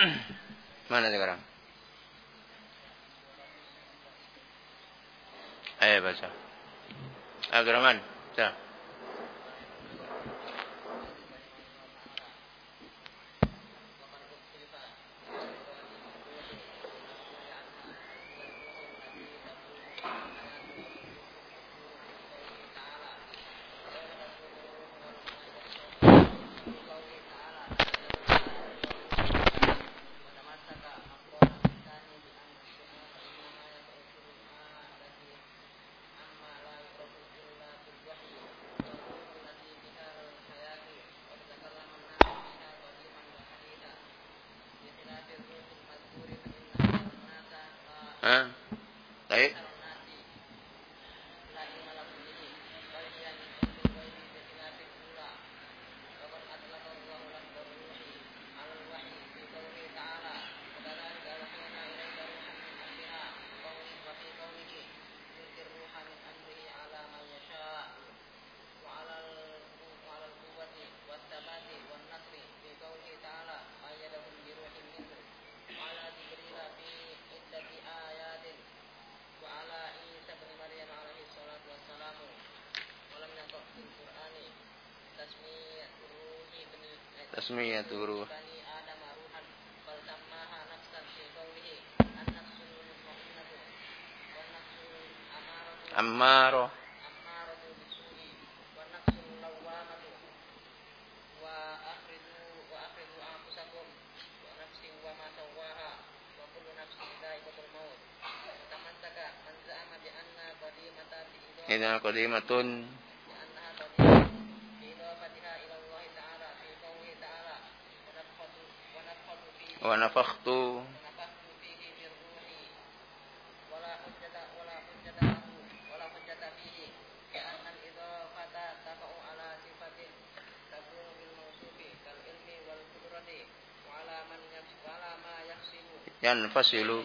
Mana sekarang? Ayo baca. Abdurrahman, baca. Tasmiyatu ruh Ammaro. Ini qadimatun wa nafakhtu. Yanfasilu.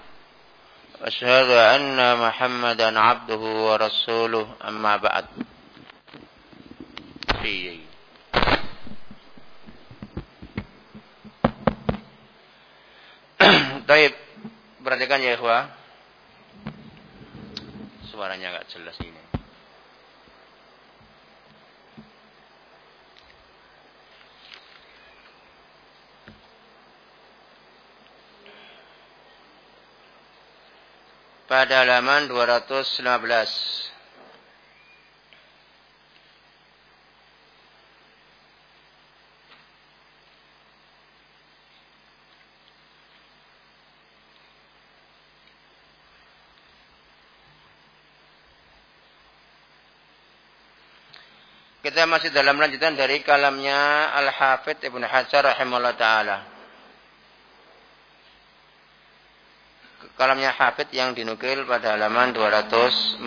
واشهد ان محمدا عبده ورسوله اما بعد Taib, perhatikan ya ikhwah. Suaranya agak jelas ini. Pada halaman 215. Kita masih dalam lanjutan dari kalamnya Al-Hafidh Ibnu Hajar rahimahullah taala. Kalamnya Hafid yang dinukil pada halaman 214.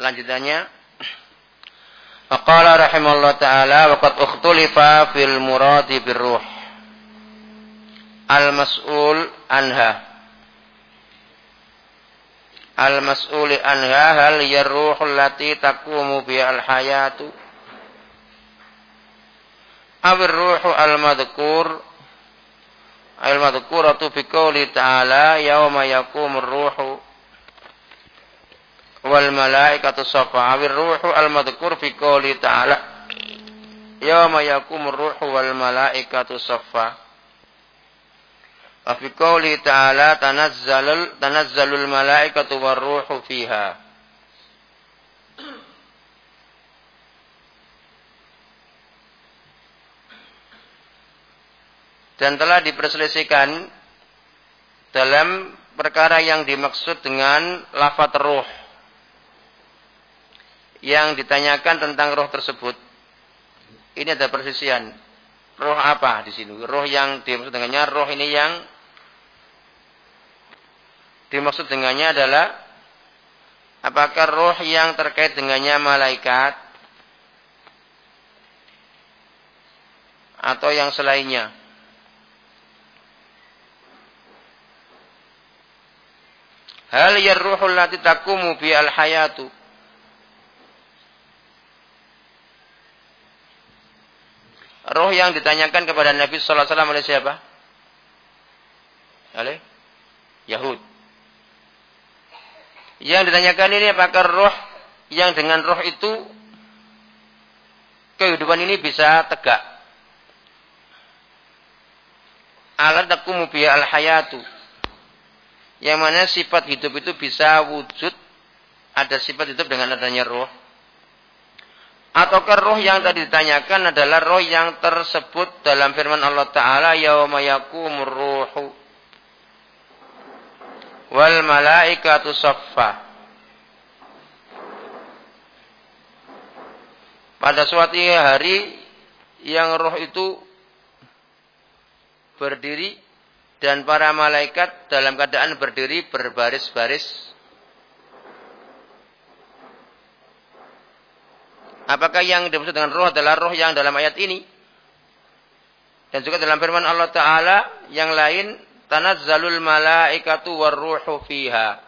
Lanjutannya. Faqala rahimallahu taala wa qad ukhtulifa fil muradi birruh. Al-mas'ul anha. Al-mas'uli anha hal yarruhul lati taqumu bi al-hayatu awir ruhu al-madhkur al-madhkuratu fi qouli ta'ala yauma yakumur ruhu wal malaikatu safa awir ruhu al-madhkur fi qouli ta'ala yauma yakumur ruhu wal malaikatu safa Wa fi qouli ta'ala tanazzalul tanazzalul malaikatu warruhu fiha. Dan telah diperselisihkan dalam perkara yang dimaksud dengan lafaz ruh. Yang ditanyakan tentang roh tersebut. Ini ada persisian. Roh apa di sini? Roh yang dimaksud dengannya roh ini yang dimaksud dengannya adalah apakah roh yang terkait dengannya malaikat atau yang selainnya? Hal yarruhul lati takumu bi al hayatu. Roh yang ditanyakan kepada Nabi sallallahu alaihi wasallam oleh siapa? Oleh Yahud. Yang ditanyakan ini apakah roh yang dengan roh itu kehidupan ini bisa tegak. Alat takumu bi al hayatu yang mana sifat hidup itu bisa wujud ada sifat hidup dengan adanya roh. Ataukah roh yang tadi ditanyakan adalah roh yang tersebut dalam firman Allah taala yauma yakumur ruhu wal malaikatu saffa. Pada suatu hari yang roh itu berdiri dan para malaikat dalam keadaan berdiri berbaris-baris. Apakah yang dimaksud dengan roh adalah roh yang dalam ayat ini? Dan juga dalam firman Allah Ta'ala yang lain, tanazzalul malaikatu warruhu fiha.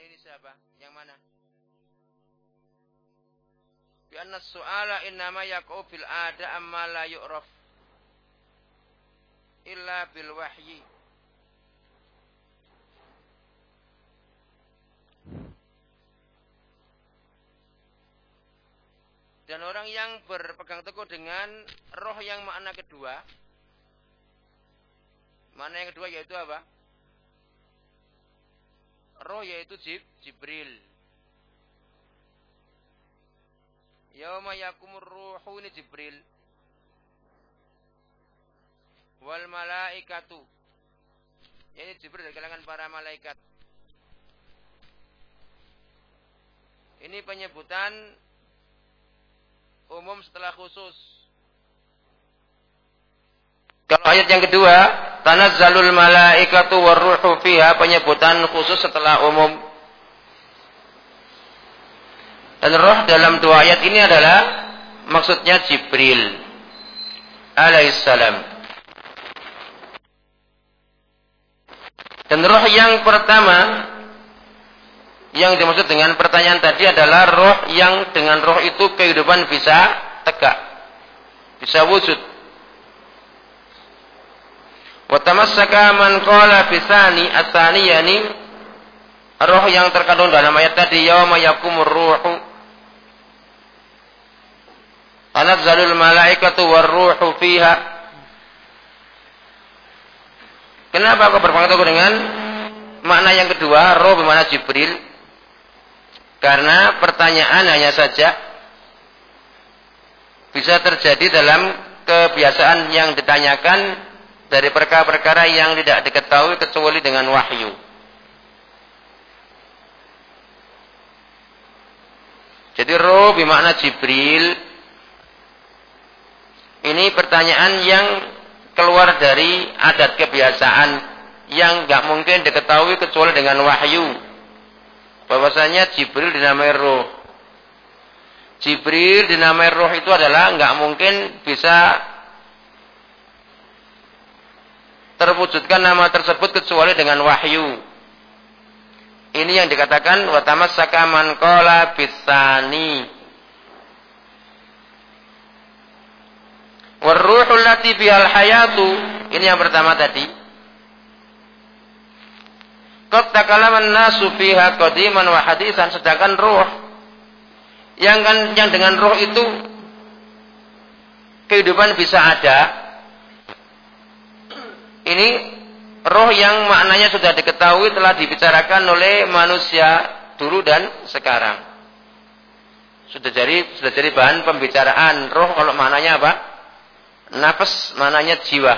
Tani ini siapa? Yang mana? Bi anna su'ala innama yaqau fil ada amma la yu'raf illa bil wahyi. Dan orang yang berpegang teguh dengan roh yang makna kedua, mana yang kedua yaitu apa? Roh yaitu Jib, Jibril. Yauma yakumur ruhu ini Jibril. Wal malaikatu. Ini Jibril dari kalangan para malaikat. Ini penyebutan umum setelah khusus. Kalau ayat yang kedua, tanazzalul malaikatu warruhu fiha penyebutan khusus setelah umum. Dan roh dalam dua ayat ini adalah maksudnya Jibril alaihissalam. Dan roh yang pertama yang dimaksud dengan pertanyaan tadi adalah roh yang dengan roh itu kehidupan bisa tegak, bisa wujud. Wa tamassaka man qala asani yani roh yang terkandung dalam ayat tadi yauma yakumur ruhu tanazzalul malaikatu warruhu fiha Kenapa aku berpegang teguh dengan makna yang kedua, roh bermakna Jibril? Karena pertanyaan hanya saja bisa terjadi dalam kebiasaan yang ditanyakan dari perkara-perkara yang tidak diketahui kecuali dengan wahyu. Jadi roh bermakna Jibril. Ini pertanyaan yang keluar dari adat kebiasaan yang nggak mungkin diketahui kecuali dengan wahyu. Bahwasanya Jibril dinamai roh. Jibril dinamai roh itu adalah nggak mungkin bisa terwujudkan nama tersebut kecuali dengan wahyu. Ini yang dikatakan wa tamassaka man qala bisani. Waruhul allati bihal hayatu ini yang pertama tadi Qad takalaman nasu fiha qadiman wa hadisan sedangkan roh yang kan yang dengan roh itu kehidupan bisa ada ini roh yang maknanya sudah diketahui telah dibicarakan oleh manusia dulu dan sekarang. Sudah jadi sudah jadi bahan pembicaraan. Roh kalau maknanya apa? Nafas maknanya jiwa.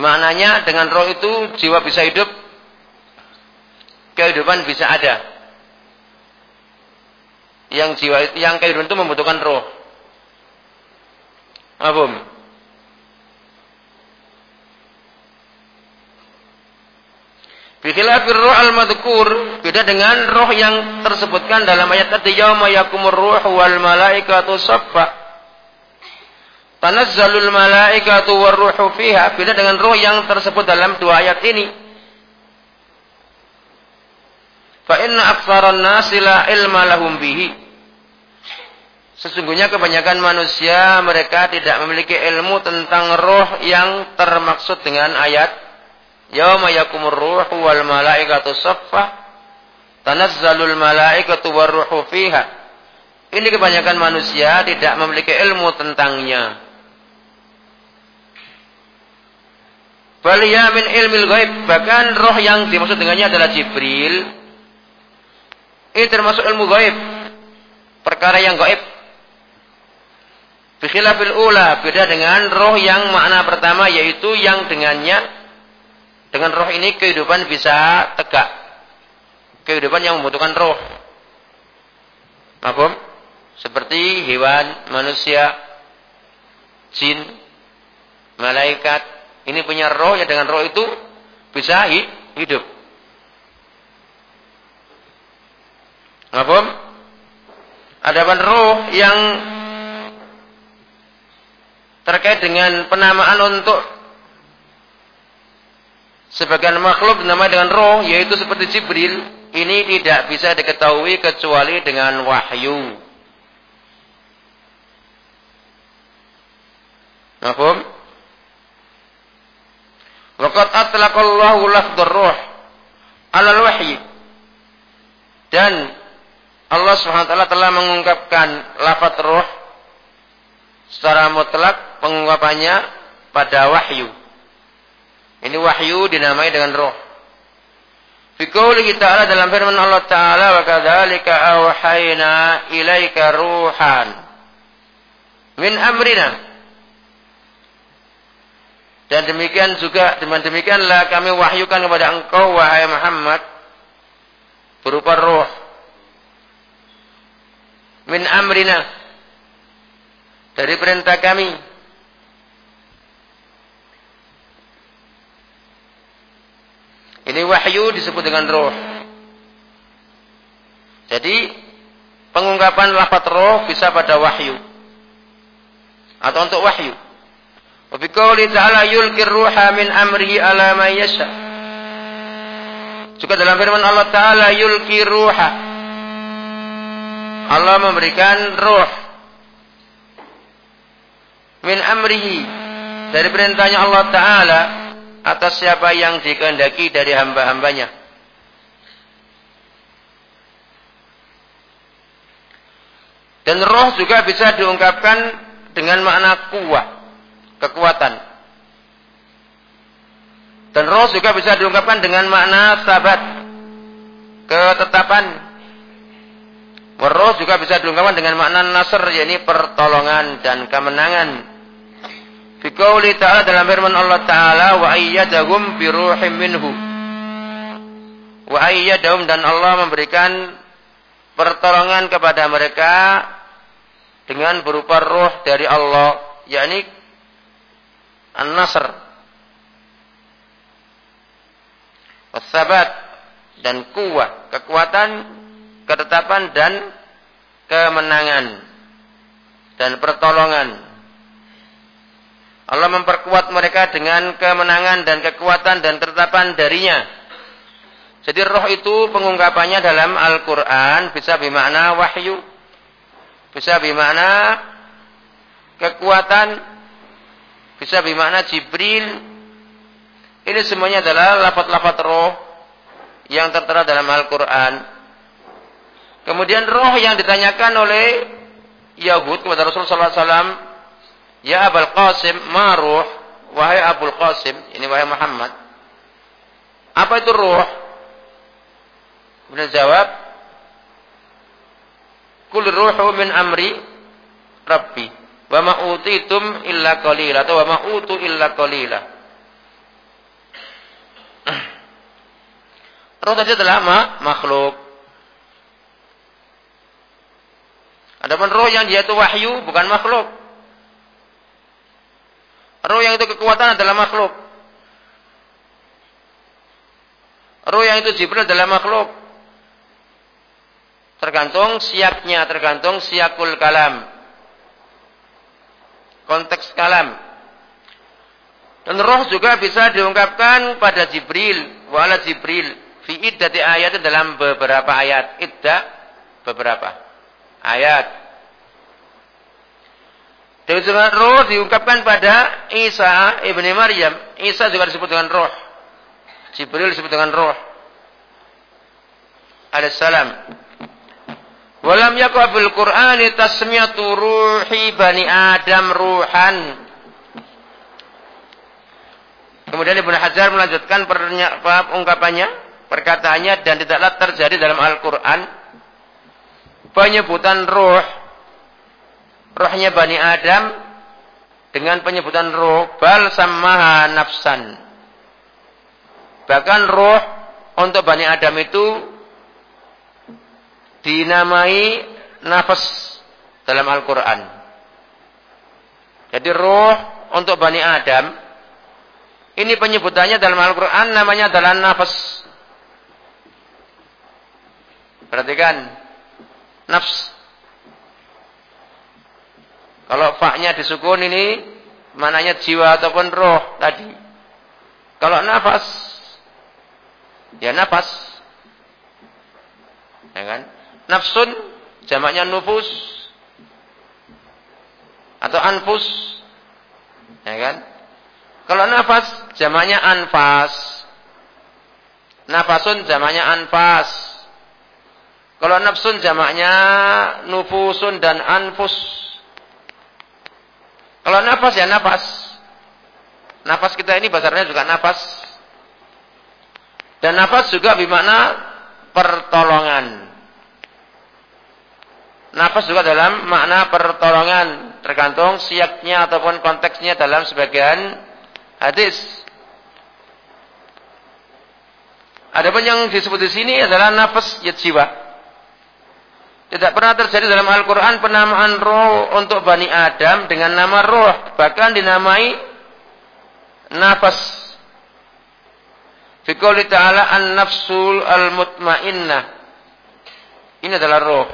Maknanya dengan roh itu jiwa bisa hidup kehidupan bisa ada. Yang jiwa yang kehidupan itu membutuhkan roh. Apa Bikhilafir roh al-madhkur beda dengan roh yang tersebutkan dalam ayat tadi yauma yakumur ruh wal malaikatu saffa. Tanazzalul malaikatu war ruhu fiha beda dengan roh yang tersebut dalam dua ayat ini. Fa inna aktsaran nasi la ilma lahum bihi. Sesungguhnya kebanyakan manusia mereka tidak memiliki ilmu tentang roh yang termaksud dengan ayat Yauma yakumur ruhu wal malaikatu saffa tanazzalul malaikatu war ruhu fiha. Ini kebanyakan manusia tidak memiliki ilmu tentangnya. Baliya min ilmil ghaib. Bahkan roh yang dimaksud dengannya adalah Jibril. Ini termasuk ilmu gaib. Perkara yang gaib. Bikhilafil ula. Beda dengan roh yang makna pertama yaitu yang dengannya dengan roh ini kehidupan bisa tegak. Kehidupan yang membutuhkan roh. Apa? Seperti hewan, manusia, jin, malaikat. Ini punya roh ya dengan roh itu bisa hidup. Apa? Adapun roh yang terkait dengan penamaan untuk Sebagian makhluk nama dengan roh yaitu seperti Jibril ini tidak bisa diketahui kecuali dengan wahyu. Mahfum? Waqad atlaqallahu lafdhur ruh alal wahyi. Dan Allah Subhanahu wa taala telah mengungkapkan lafaz roh secara mutlak pengungkapannya pada wahyu. Ini wahyu dinamai dengan roh. Fi qoulihi ta'ala dalam firman Allah Ta'ala wa kadzalika awhayna ilaika ruhan min amrina. Dan demikian juga dengan demikianlah kami wahyukan kepada engkau wahai Muhammad berupa roh min amrina dari perintah kami Ini wahyu disebut dengan roh. Jadi pengungkapan lafaz roh bisa pada wahyu atau untuk wahyu. Wa bi qouli ta'ala yulqir ruha min amrihi ala man yasha. Juga dalam firman Allah Ta'ala yulqi ruha. Allah memberikan roh min amrihi dari perintahnya Allah Ta'ala atas siapa yang dikehendaki dari hamba-hambanya. Dan roh juga bisa diungkapkan dengan makna kuat, kekuatan. Dan roh juga bisa diungkapkan dengan makna sabat, ketetapan. Roh juga bisa diungkapkan dengan makna nasr, yakni pertolongan dan kemenangan. Fi ta'ala dalam firman Allah Ta'ala wa ayyadahum bi ruhim minhu. Wa ayyadahum dan Allah memberikan pertolongan kepada mereka dengan berupa roh dari Allah, yakni An-Nasr. Wasabat dan kuat, kekuatan, ketetapan dan kemenangan dan pertolongan Allah memperkuat mereka dengan kemenangan dan kekuatan dan ketetapan darinya. Jadi roh itu pengungkapannya dalam Al-Quran bisa bermakna wahyu. Bisa bermakna kekuatan, bisa bermakna Jibril. Ini semuanya adalah lafat-lafat roh yang tertera dalam Al-Quran. Kemudian roh yang ditanyakan oleh Yahud kepada Rasulullah SAW, Ya Abul Qasim, ma ruh, wahai Abul Qasim, ini wahai Muhammad. Apa itu roh? Kemudian jawab, Kul ruhu min amri Rabbi. Wa ma utitum illa qalila atau wa ma utu illa qalila. Roh tadi adalah ma, makhluk. Adapun roh yang dia itu wahyu bukan makhluk. Roh yang itu kekuatan adalah makhluk. Roh yang itu Jibril adalah makhluk. Tergantung siaknya, tergantung siakul kalam. Konteks kalam. Dan roh juga bisa diungkapkan pada Jibril, wala Jibril. Fi iddati ayat dalam beberapa ayat. Idda beberapa ayat. Dan juga roh diungkapkan pada Isa ibni Maryam. Isa juga disebut dengan roh. Jibril disebut dengan roh. Alaihissalam. Walam yakwa Qur'ani tasmiyatu ruhi bani Adam ruhan. Kemudian Ibnu Hajar melanjutkan ungkapannya, perkataannya dan tidaklah terjadi dalam Al-Qur'an penyebutan ruh rohnya Bani Adam dengan penyebutan ruh bal samaha nafsan. Bahkan ruh untuk Bani Adam itu dinamai nafas dalam Al-Quran. Jadi roh untuk Bani Adam, ini penyebutannya dalam Al-Quran namanya adalah nafas. Perhatikan, nafs. Kalau faknya disukun ini, mananya jiwa ataupun roh tadi. Kalau nafas, ya nafas. Ya kan? Nafsun jamaknya nufus atau anfus. Ya kan? Kalau nafas jamaknya anfas. Nafasun jamaknya anfas. Kalau nafsun jamaknya nufusun dan anfus. Kalau nafas ya nafas. Nafas kita ini basarnya juga nafas. Dan nafas juga bermakna pertolongan. Nafas juga dalam makna pertolongan, tergantung siaknya ataupun konteksnya dalam sebagian hadis. Adapun yang disebut di sini adalah nafas ya jiwa. Tidak pernah terjadi dalam Al-Quran penamaan roh untuk Bani Adam dengan nama roh. Bahkan dinamai nafas. Fikuli ta'ala an-nafsul al-mutmainnah. Ini adalah roh.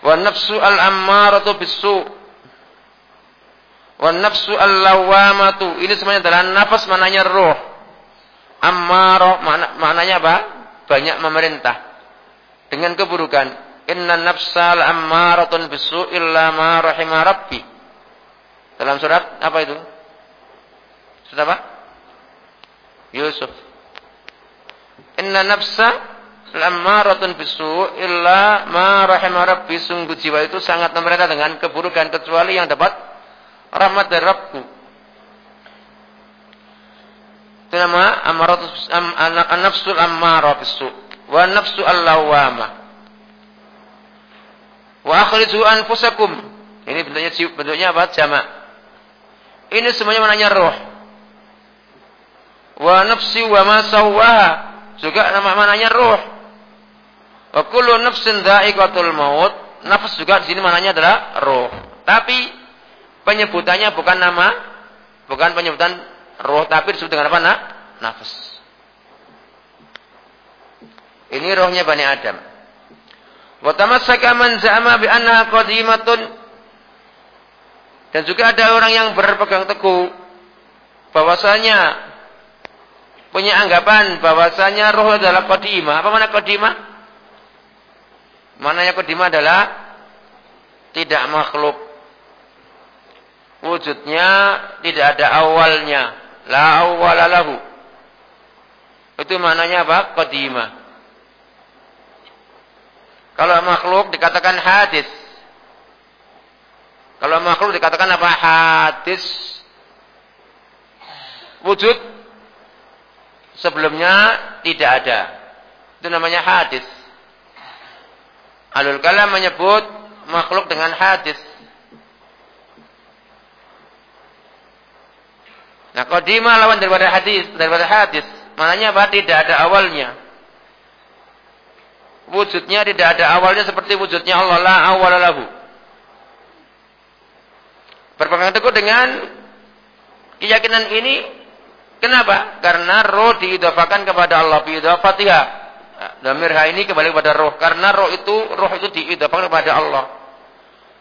Wa nafsu al-ammaratu bisu. Wa nafsu al-lawamatu. Ini semuanya adalah nafas mananya roh. Ammaro makna, maknanya apa? Banyak memerintah. Dengan keburukan. Inna nafsal ammaratun bisu illa ma rahimah rabbi. Dalam surat apa itu? Surat apa? Yusuf. Inna nafsa Lammaratun bisu illa ma rahimah rabbi sungguh jiwa itu sangat memerintah dengan keburukan kecuali yang dapat rahmat dari Rabbku. Itu nama amaratus am, an-nafsul ammarah bisu wa nafsu al-lawwama. Wa akhriju anfusakum. Ini bentuknya bentuknya apa? Jamak. Ini semuanya menanya roh. Wa nafsi wa ma sawwaha. Juga nama mananya roh. Wa kullu nafsin dha'iqatul maut. Nafas juga di sini mananya adalah roh. Tapi penyebutannya bukan nama, bukan penyebutan roh, tapi disebut dengan apa? Nah, nafas. Ini rohnya Bani Adam. Wa tamassaka man za'ama bi annaha qadimatun. Dan juga ada orang yang berpegang teguh bahwasanya punya anggapan bahwasanya roh adalah qadimah. Apa mana qadimah? Maknanya kodimah adalah tidak makhluk. Wujudnya tidak ada awalnya. La awwalalahu. Itu maknanya apa? Qadimah. Kalau makhluk dikatakan hadis. Kalau makhluk dikatakan apa? Hadis. Wujud sebelumnya tidak ada. Itu namanya hadis. Alul kalam menyebut makhluk dengan hadis. Nah, qadimah lawan daripada hadis, daripada hadis. Maknanya apa? Tidak ada awalnya. Wujudnya tidak ada awalnya seperti wujudnya Allah la awal lahu. Berpegang teguh dengan keyakinan ini kenapa? Karena roh diidafakan kepada Allah biidafatiha. Damir ha ini kembali kepada roh karena roh itu roh itu diidafakan kepada Allah.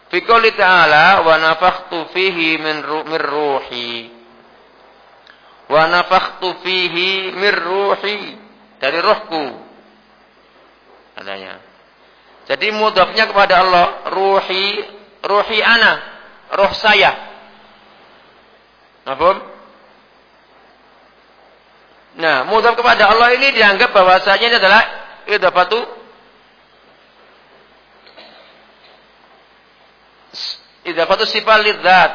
Fi qouli ta'ala wa nafakhtu fihi min ruhi wa nafakhtu fihi mir ruhi dari rohku katanya jadi mudhafnya kepada Allah ruhi ruhi ana roh saya Mahfum? Nah, mudhaf kepada Allah ini dianggap bahwasanya ini adalah idhafatu idhafatu sifat lidzat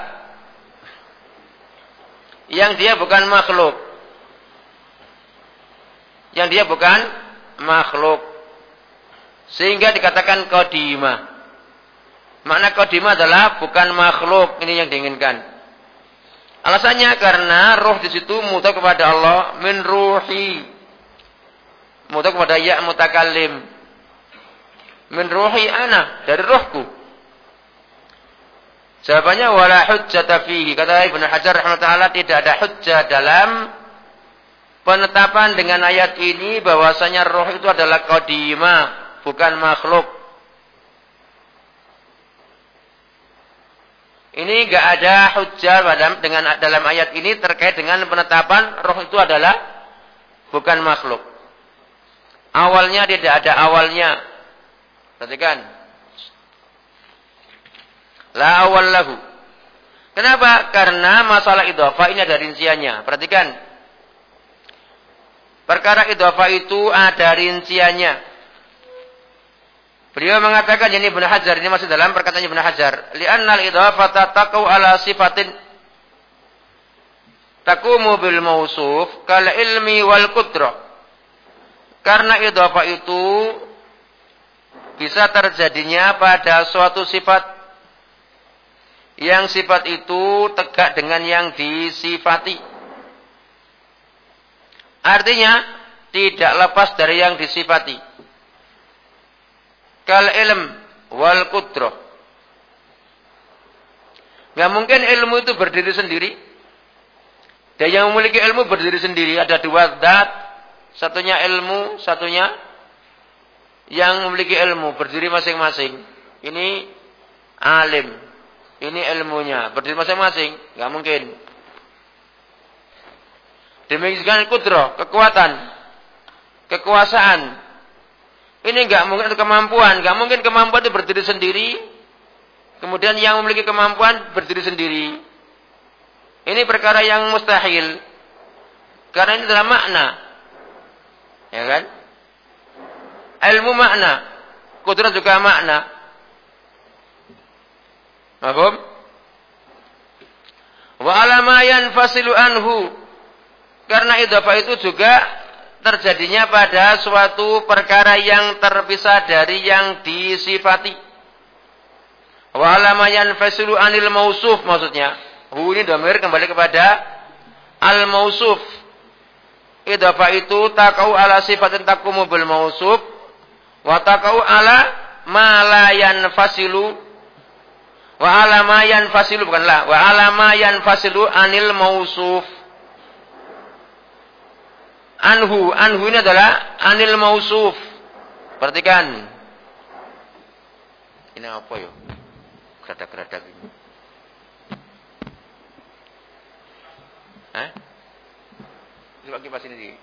yang dia bukan makhluk. Yang dia bukan makhluk. Sehingga dikatakan kodima. Makna kodima adalah bukan makhluk. Ini yang diinginkan. Alasannya karena roh di situ muta kepada Allah min ruhi. Muta kepada ya mutakallim. Min ruhi ana dari rohku. Jawabannya wala hujjata fihi. Kata Ibnu Hajar rahimahullah tidak ada hujjah dalam penetapan dengan ayat ini bahwasanya roh itu adalah qadimah, bukan makhluk. Ini enggak ada hujjah dalam dengan dalam ayat ini terkait dengan penetapan roh itu adalah bukan makhluk. Awalnya tidak ada awalnya. Perhatikan. La awal lahu. Kenapa? Karena masalah idhafah ini ada rinciannya. Perhatikan. Perkara idhafah itu ada rinciannya. Beliau mengatakan ini Ibnu Hajar ini masih dalam perkataan Ibnu Hajar. Li'annal idhafata taqau ala sifatin takumu bil mausuf kal ilmi wal qudrah. Karena idhafah itu bisa terjadinya pada suatu sifat yang sifat itu tegak dengan yang disifati. Artinya tidak lepas dari yang disifati. Kal ilm wal kudroh. Gak mungkin ilmu itu berdiri sendiri. Dan yang memiliki ilmu berdiri sendiri. Ada dua dat. Satunya ilmu, satunya yang memiliki ilmu. Berdiri masing-masing. Ini alim. Ini ilmunya. Berdiri masing-masing. Nggak mungkin. Demikian kudro, kekuatan, kekuasaan. Ini nggak mungkin kemampuan. Nggak mungkin kemampuan itu berdiri sendiri. Kemudian yang memiliki kemampuan berdiri sendiri. Ini perkara yang mustahil. Karena ini adalah makna. Ya kan? Ilmu makna. Kudrat juga makna. Mahfum? Wa alama yanfasilu anhu. Karena idhafah itu juga terjadinya pada suatu perkara yang terpisah dari yang disifati. Wa alama yanfasilu anil mausuf maksudnya. Hu ini damir kembali kepada al mausuf. Idhafah itu takau ala sifatin takumu bil mausuf. Wa takau ala ma la yanfasilu Wa alama fasilu bukanlah. Wa alama fasilu anil mausuf. Anhu. Anhu ini adalah anil mausuf. Perhatikan. Ini apa ya? Geradak-geradak ini. Hah? Coba kipas ini.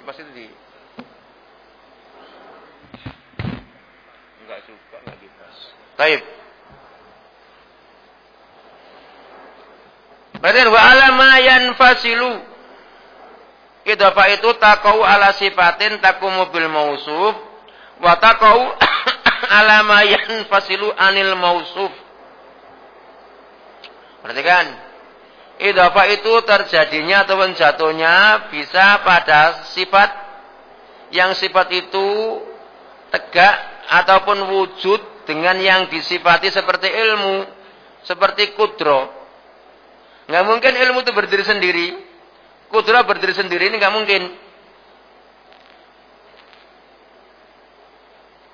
Kipas itu di juga nggak dibahas. Taib. Berarti wa alama yanfasilu. Idhafah itu takau ala sifatin takumu bil mausuf wa takau alama yanfasilu anil mausuf. Perhatikan. Idhafah itu terjadinya atau jatuhnya bisa pada sifat yang sifat itu tegak ataupun wujud dengan yang disifati seperti ilmu, seperti kudro. Nggak mungkin ilmu itu berdiri sendiri. Kudro berdiri sendiri ini nggak mungkin.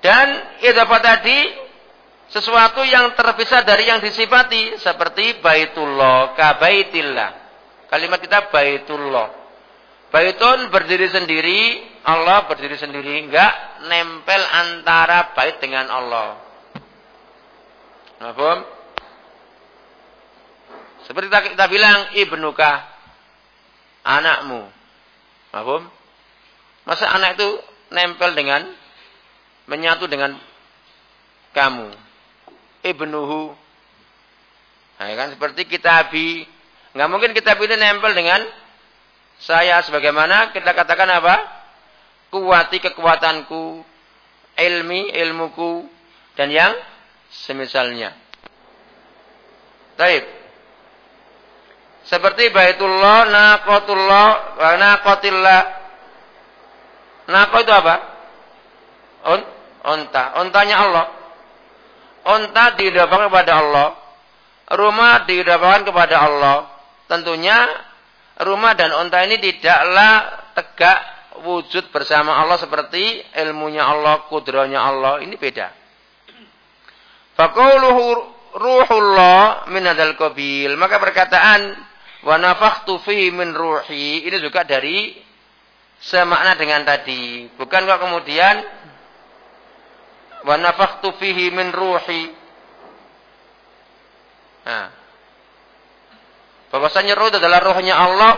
Dan idhafah tadi sesuatu yang terpisah dari yang disifati seperti baitullah, kabaitillah. Kalimat kita baitullah. Baitun berdiri sendiri, Allah berdiri sendiri, enggak nempel antara bait dengan Allah. Mahfum? Seperti kita bilang ibnuka anakmu. Mahfum? Masa anak itu nempel dengan menyatu dengan kamu. Ibnuhu. Nah, kan seperti kitabi. Enggak mungkin kitab ini nempel dengan saya sebagaimana kita katakan apa? Kuati kekuatanku, ilmi, ilmuku, dan yang semisalnya. Taib. Seperti baitullah, naqatullah, wa naqatillah. Naqah itu apa? On, onta. Ontanya Allah. Onta didapatkan kepada Allah. Rumah didapatkan kepada Allah. Tentunya rumah dan unta ini tidaklah tegak wujud bersama Allah seperti ilmunya Allah, kudronya Allah. Ini beda. Faqauluhu ruhullah min hadal qabil. Maka perkataan wa nafakhtu fihi min ruhi ini juga dari semakna dengan tadi. Bukan kok kemudian wa nafakhtu fihi min ruhi. Nah, Bahwasanya roh adalah rohnya Allah.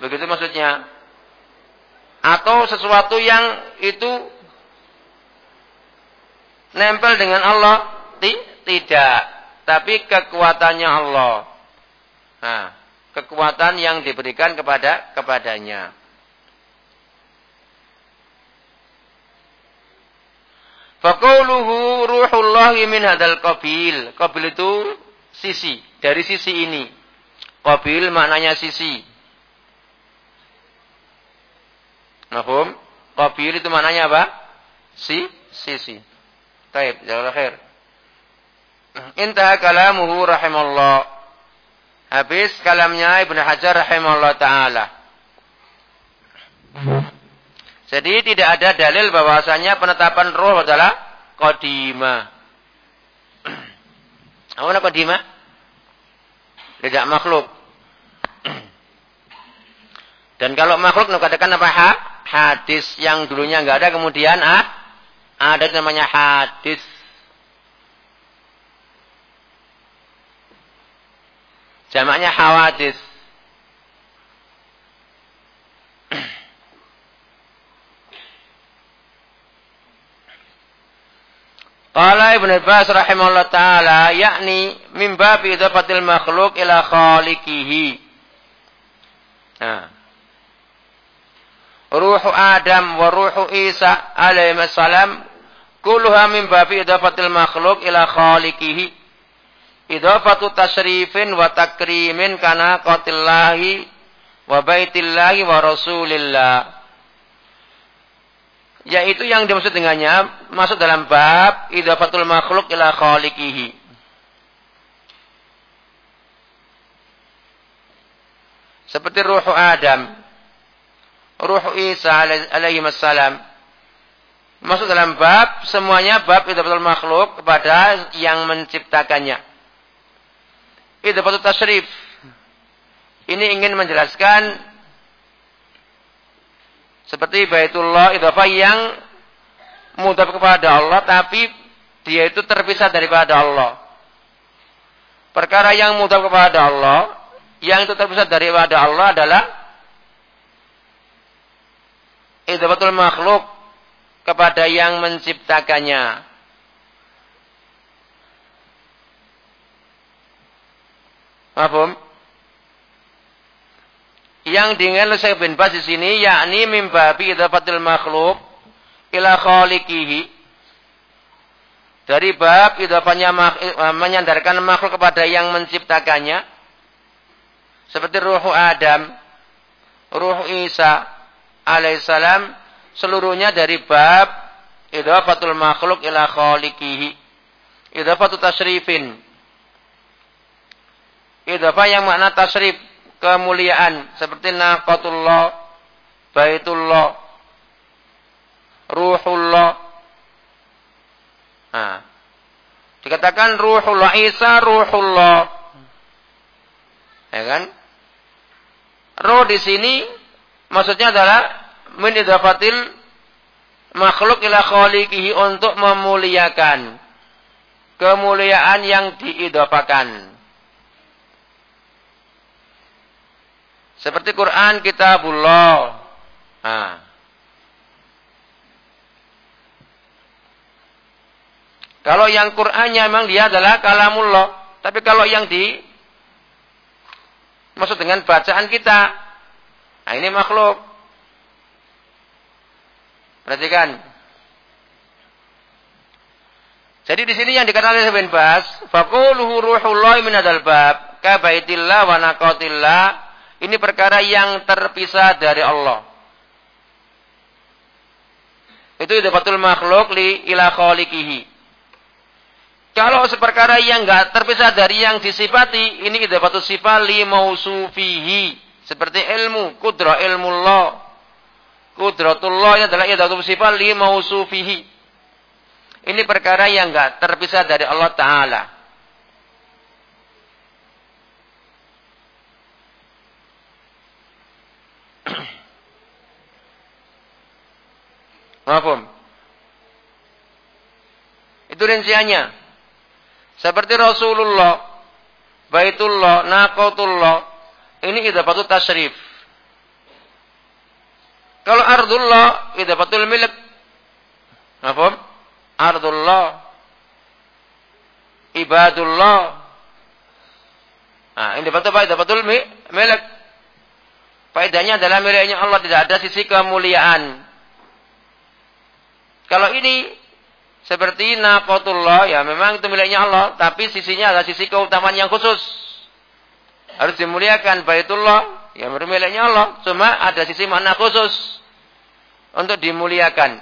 Begitu maksudnya. Atau sesuatu yang itu nempel dengan Allah. Tidak. Tapi kekuatannya Allah. Nah, kekuatan yang diberikan kepada kepadanya. Faqauluhu ruhullahi min hadal qabil. Qabil itu sisi dari sisi ini. Qabil maknanya sisi. Mahfum? Qabil itu maknanya apa? Si, sisi. Taib, jazakallahu khair. Intah kalamuhu rahimallah. Habis kalamnya Ibnu Hajar rahimallah taala. Jadi tidak ada dalil bahwasanya penetapan roh adalah qadimah. Apa qadimah? tidak makhluk. Dan kalau makhluk katakan apa ha? Hadis yang dulunya nggak ada kemudian ah ada namanya hadis. Jamaknya hawadis. Qala Ibnu Abbas rahimahullah taala yakni min bab idhafatil makhluk ila khaliqihi. Nah. Ruhu Adam wa ruhu Isa alaihi salam kulluha min bab idhafatil makhluk ila khaliqihi. Idhafatu tasrifin wa takrimin kana qatillahi wa baitillahi wa rasulillah yaitu yang dimaksud dengannya masuk dalam bab idhafatul makhluk ila khaliqihi. Seperti ruh Adam, ruh Isa alaihi salam. Masuk dalam bab semuanya bab idhafatul makhluk kepada yang menciptakannya. Idhafatul tasrif. Ini ingin menjelaskan seperti Baitullah idhafah yang mudah kepada Allah tapi dia itu terpisah daripada Allah. Perkara yang mudah kepada Allah, yang itu terpisah daripada Allah adalah idhafatul makhluk kepada yang menciptakannya. Mahfum? Yang dengan Syekh bin Bas di sini yakni mimbabi idhafatil makhluk ila khaliqihi. Dari bab idhafanya eh, menyandarkan makhluk kepada yang menciptakannya. Seperti ruhu Adam, ruh Isa alaihissalam seluruhnya dari bab idhafatul makhluk ila khaliqihi. Idhafatul tasrifin idhafah yang makna tasrif kemuliaan. Seperti naqatullah baitullah ruhullah. Nah dikatakan ruhullah Isa ruhullah. Ya kan? Roh di sini maksudnya adalah min idhafatil makhluk ila khaliqihi untuk memuliakan. Kemuliaan yang diidapakan Seperti Quran kitabullah. Nah. Kalau yang Qur'annya memang dia adalah kalamullah. Tapi kalau yang di maksud dengan bacaan kita, nah ini makhluk. Perhatikan. Jadi di sini yang dikatakan oleh Ibn Bas, faquluhu ruhullah min bab, ka baitillah wa naqatillah ini perkara yang terpisah dari Allah. Itu idafatul makhluk li ila khaliqihi. Kalau seperkara yang enggak terpisah dari yang disifati, ini idafatul sifat li mausufihi. Seperti ilmu, kudra ilmu Allah. Kudratullah ini adalah idafatul sifat li mausufihi. Ini perkara yang enggak terpisah dari Allah Ta'ala. Mahfum. Itu rinciannya. Seperti Rasulullah, Baitullah, Naqatullah. Ini idhafatul tasrif. Kalau ardullah, idhafatul milik. Mahfum? Ardullah. Ibadullah. Nah, ini dapat apa? Dapatul milik. Faedahnya adalah miliknya Allah tidak ada sisi kemuliaan. Kalau ini seperti naqatullah ya memang itu miliknya Allah, tapi sisinya adalah sisi keutamaan yang khusus. Harus dimuliakan baitullah yang miliknya Allah, cuma ada sisi mana khusus untuk dimuliakan.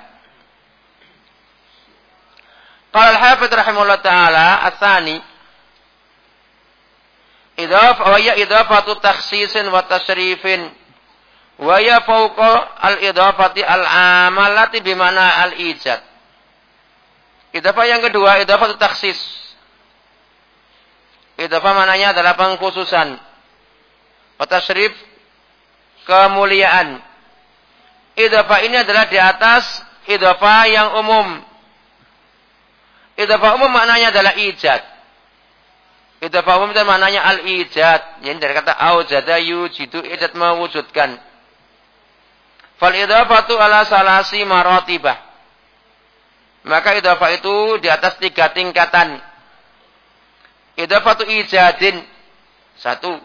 Qala al-Hafidz rahimahullah taala asani idhaf wa ya idhafatu takhsisin wa tasrifin Wa ya fauqa al-idhafati al-amalati bimana al-ijad. Idhafah yang kedua, idhafah taksis. Idhafah mananya adalah pengkhususan. Watasrif kemuliaan. Idhafah ini adalah di atas idhafah yang umum. Idhafah umum maknanya adalah ijad. Idhafah umum itu maknanya al-ijad. Jadi dari kata aujada yujidu ijad mewujudkan. Fal idhafatu ala salasi maratibah. Maka idhafah itu di atas tiga tingkatan. Idhafatu ijadin. Satu.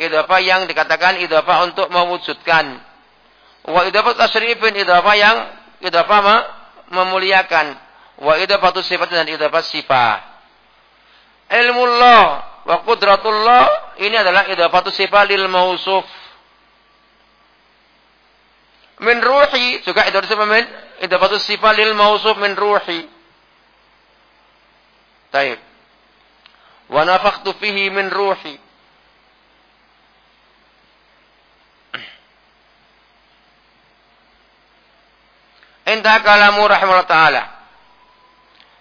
Idhafah yang dikatakan idhafah untuk mewujudkan. Wa idhafatu tasrifin idhafah yang idhafah memuliakan. Wa idhafatu sifat dan idhafah sifat. Ilmullah wa qudratullah ini adalah idhafatu sifat lil mausuf min ruhi juga itu disebut min idafatu sifat lil mausuf min ruhi. Taib. Wa nafakhtu fihi min ruhi. Inta kalamu rahimahullah ta'ala.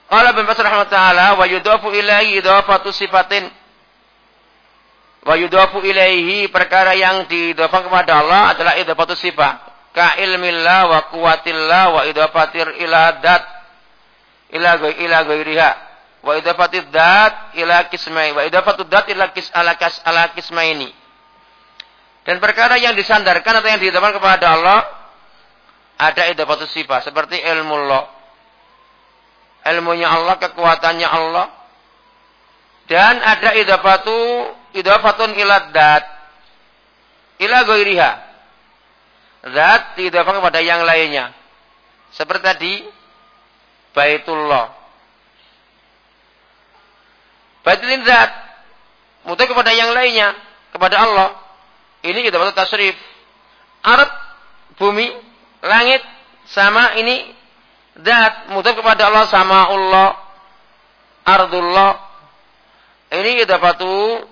Qala bin Basr rahimahullah ta'ala wa yudafu ilaihi idafatu sifatin wa yudafu ilaihi perkara yang didafang kepada Allah adalah idafatu sifat ka ilmillah wa kuwatillah wa idafatir ila dat ila ila wa idafatid dat ila kismai wa idafatud dat ila kis ala kas ala kismaini dan perkara yang disandarkan atau yang didapatkan kepada Allah ada idafatu sifat seperti ilmu Allah. Ilmunya Allah, kekuatannya Allah. Dan ada idafatu idafatun ila dat. Ila. Zat idafah kepada yang lainnya. Seperti tadi Baitullah. Baitul zat mutlak kepada yang lainnya, kepada Allah. Ini idafatu tasrif. Arab bumi langit sama ini zat mutlak kepada Allah sama Allah ardullah ini idafatu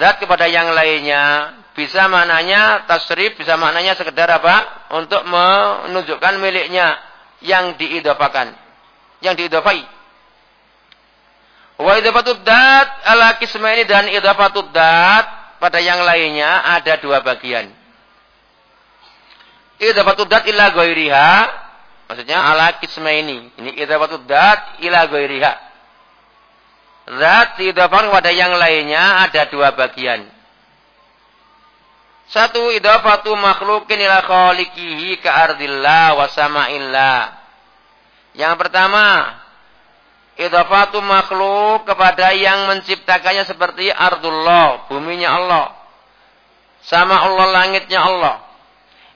zat kepada yang lainnya bisa maknanya tasrif bisa maknanya sekedar apa? Untuk menunjukkan miliknya yang diidafakan yang diidafai wa idafatud dat ala kisma ini dan idafatud dat pada yang lainnya ada dua bagian. Idhafatud dat ila ghairiha maksudnya ala kismaini. Ini idhafatud dat ila ghairiha zat idhafan kepada yang lainnya ada dua bagian satu idhafatu makhlukin ila khaliqihi ka ardillah wa sama'illah yang pertama idhafatu makhluk kepada yang menciptakannya seperti ardullah buminya Allah sama Allah langitnya Allah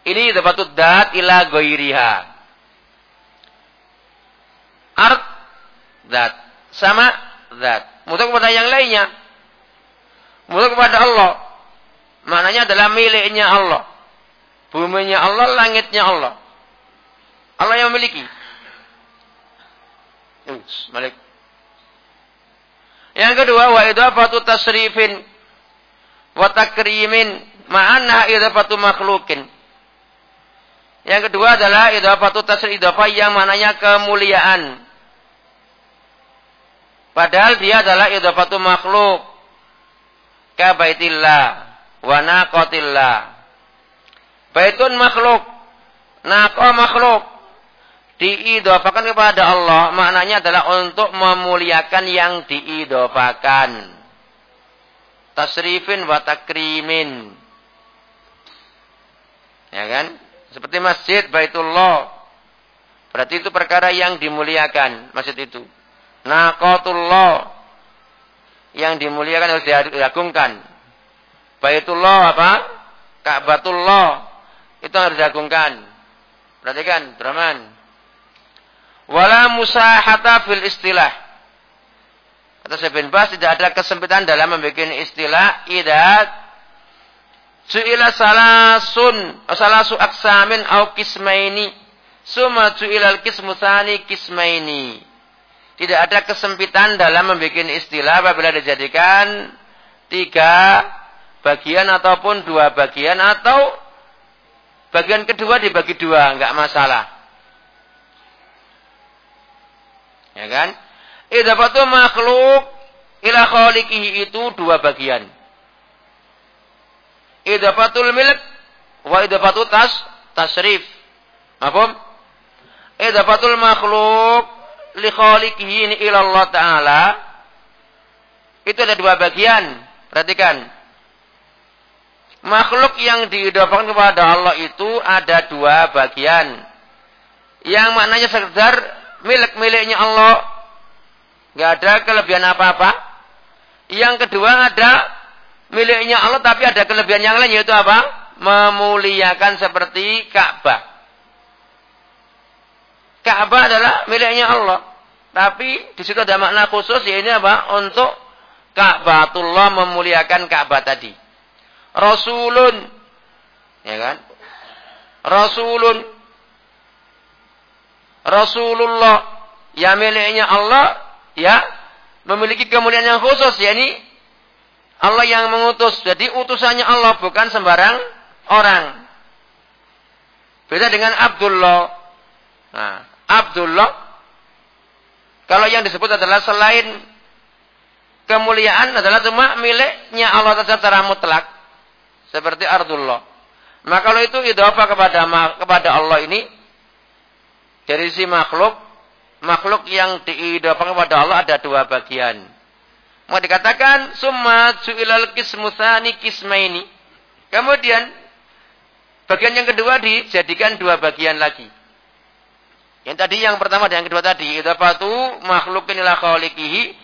ini dapatud dat ila goiriha. Art dat sama dat. Mutlak kepada yang lainnya. Mutlak kepada Allah. Maknanya adalah miliknya Allah. Buminya Allah, langitnya Allah. Allah yang memiliki. Malik. Yang kedua, wa idafatu tasrifin wa takrimin ma'anna idafatu makhlukin. Yang kedua adalah idhafatu tasrif idhafah yang mananya kemuliaan. Padahal dia adalah idhafatu makhluk. Kabaitillah wa naqatillah. Baitun makhluk. Naqa makhluk. Diidhafakan kepada Allah. Maknanya adalah untuk memuliakan yang diidhafakan. Tasrifin wa takrimin. Ya kan? Seperti masjid Baitullah. Berarti itu perkara yang dimuliakan masjid itu. Naqatullah yang dimuliakan harus diagungkan. Baitullah apa? Ka'batullah itu harus diagungkan. Perhatikan, Brahman. Wala musahata fil istilah. Kata Syekh bin Bas tidak ada kesempitan dalam membuat istilah idat Su'ila salasun, salasu aksamin au kismaini. Suma su'ilal kismu thani kismaini. Tidak ada kesempitan dalam membuat istilah apabila dijadikan tiga bagian ataupun dua bagian atau bagian kedua dibagi dua, enggak masalah. Ya kan? Idafatu makhluk ila khaliqihi itu dua bagian idafatul milik wa idafatul tas tasrif. Apa? Idafatul makhluk li khaliqihi ila Allah taala itu ada dua bagian. Perhatikan. Makhluk yang diidafakan kepada Allah itu ada dua bagian. Yang maknanya sekedar milik-miliknya Allah. Gak ada kelebihan apa-apa. Yang kedua ada miliknya Allah tapi ada kelebihan yang lain yaitu apa? Memuliakan seperti Ka'bah. Ka'bah adalah miliknya Allah. Tapi di situ ada makna khusus ya ini apa? Untuk Ka'batullah memuliakan Ka'bah tadi. Rasulun ya kan? Rasulun Rasulullah ya miliknya Allah ya memiliki kemuliaan yang khusus ya ini Allah yang mengutus. Jadi utusannya Allah bukan sembarang orang. Beda dengan Abdullah. Nah, Abdullah kalau yang disebut adalah selain kemuliaan adalah cuma miliknya Allah secara mutlak. Seperti Ardullah. Maka kalau itu idhafah kepada kepada Allah ini dari si makhluk, makhluk yang diidhafah kepada Allah ada dua bagian. Mau dikatakan summa su'ilal kismu kisma ini. Kemudian Bagian yang kedua dijadikan dua bagian lagi. Yang tadi yang pertama dan yang kedua tadi idafatu makhlukin ila khaliqihi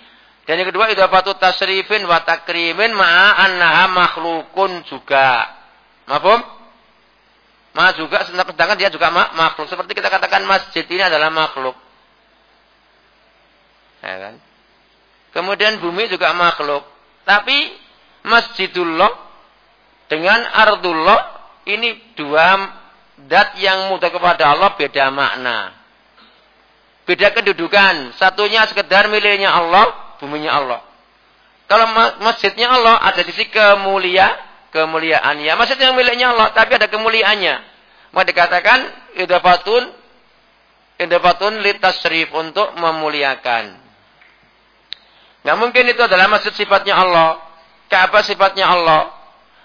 dan yang kedua idafatu tasrifin wa takrimin ma'a makhlukun juga. Mafhum? Ma juga sedangkan dia juga makhluk. Seperti kita katakan masjid ini adalah makhluk. Ya kan? Kemudian bumi juga makhluk. Tapi masjidullah dengan ardullah ini dua dat yang mudah kepada Allah beda makna. Beda kedudukan. Satunya sekedar miliknya Allah, buminya Allah. Kalau masjidnya Allah ada sisi kemulia, kemuliaannya. Masjid yang miliknya Allah, tapi ada kemuliaannya. Maka dikatakan idafatun idafatun litasrif untuk memuliakan. Nggak mungkin itu adalah masjid sifatnya Allah. Ka'bah sifatnya Allah.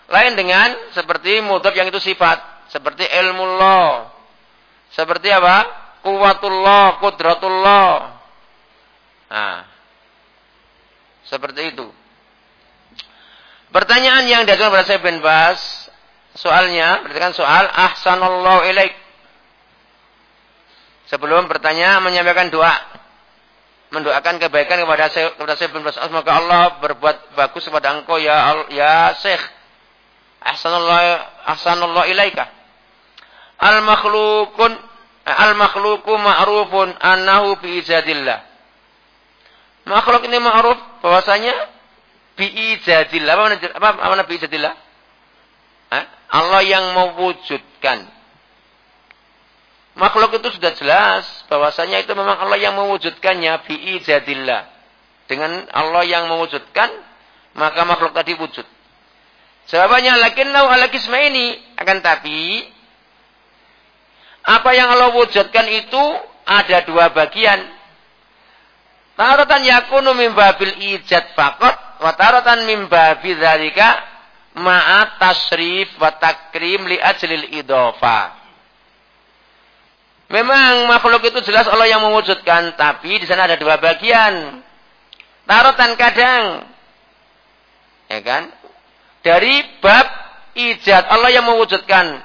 Lain dengan seperti mudhaf yang itu sifat. Seperti ilmu Allah. Seperti apa? Kuwatullah, kudratullah. Nah. Seperti itu. Pertanyaan yang diajukan kepada saya bin Bas. Soalnya, berarti soal ahsanallahu ilaik. Sebelum bertanya menyampaikan doa. Mendoakan kebaikan kepada saya, kepada saya bin Bas. Semoga Allah berbuat bagus kepada engkau ya ya Syekh ahsanallahu ahsanallahu ilaika al makhlukun al makhluku ma'rufun annahu bi ijadillah makhluk ini ma'ruf bahwasanya bi ijadillah apa apa, apa, apa bi ijadillah Allah yang mewujudkan. Makhluk itu sudah jelas bahwasanya itu memang Allah yang mewujudkannya bi ijadillah dengan Allah yang mewujudkan maka makhluk tadi wujud. Jawabannya lakinnau ala ini akan tapi apa yang Allah wujudkan itu ada dua bagian. Taratan yakunu min babil ijad faqat wa taratan min babi dzalika ma'a tasrif wa takrim li ajlil idofa. Memang makhluk itu jelas Allah yang mewujudkan, tapi di sana ada dua bagian. Tarotan kadang, ya kan? dari bab ijad Allah yang mewujudkan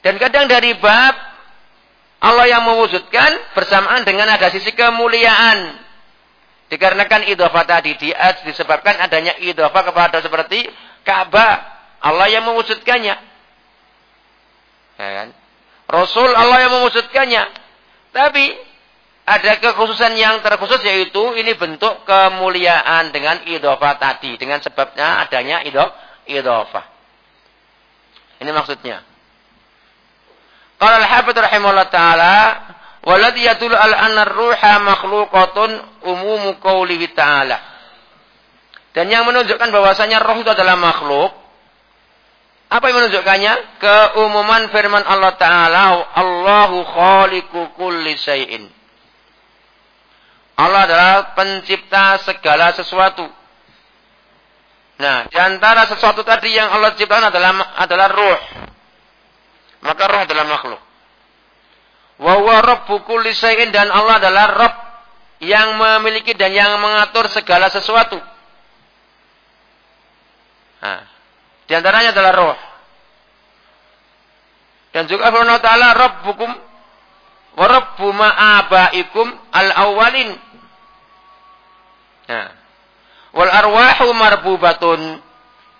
dan kadang dari bab Allah yang mewujudkan bersamaan dengan ada sisi kemuliaan dikarenakan idhofah tadi diat disebabkan adanya idhofah kepada seperti Ka'bah Allah yang mewujudkannya ya kan? Rasul Allah yang mewujudkannya tapi ada kekhususan yang terkhusus yaitu ini bentuk kemuliaan dengan idofah tadi. Dengan sebabnya adanya idofah. Ini maksudnya. Qala al-Hafidh rahimahullah taala waladhi yatul al-anna ruha makhluqatun umumu qawlihi ta'ala. Dan yang menunjukkan bahwasanya roh itu adalah makhluk. Apa yang menunjukkannya? Keumuman firman Allah Ta'ala, Allahu khaliqu kulli syai'in. Allah adalah pencipta segala sesuatu. Nah, di antara sesuatu tadi yang Allah ciptakan adalah adalah ruh. Maka ruh adalah makhluk. Wa huwa rabbu kulli dan Allah adalah Rabb yang memiliki dan yang mengatur segala sesuatu. Nah, di antaranya adalah roh. Dan juga Allah Ta'ala Rabbukum wa Rabbu ma'abaikum al-awwalin Nah. Wal arwahu marbubatun.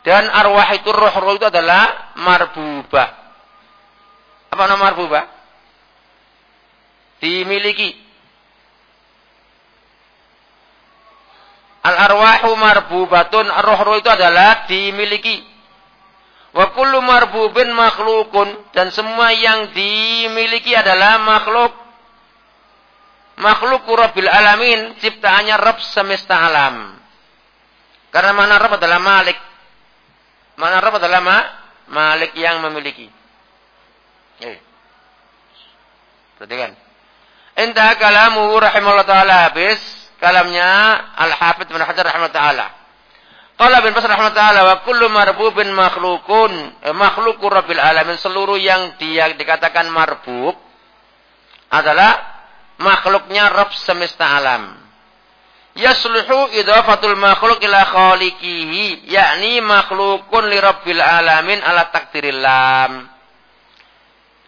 Dan arwah itu roh-roh itu adalah marbubah. Apa nama marbubah? Dimiliki. Al arwahu marbubatun. Roh-roh itu adalah dimiliki. Wa kullu marbubin makhlukun. Dan semua yang dimiliki adalah makhluk makhluk Rabbil Alamin, ciptaannya Rabb semesta alam. Karena mana Rabb adalah Malik. Mana Rabb adalah ma Malik yang memiliki. Eh. Perhatikan. Entah kalamu rahimahullah ta'ala habis. Kalamnya Al-Hafidh bin Hajar rahimahullah ta'ala. Qala bin Basr rahimahullah ta'ala wa kullu marbubin makhlukun eh, makhluku Rabbil Alamin seluruh yang dia dikatakan marbub adalah makhluknya Rabb semesta alam. yasluhu idhafatul makhluk ila khaliqihi yakni makhlukun li rabbil alamin ala takdiril lam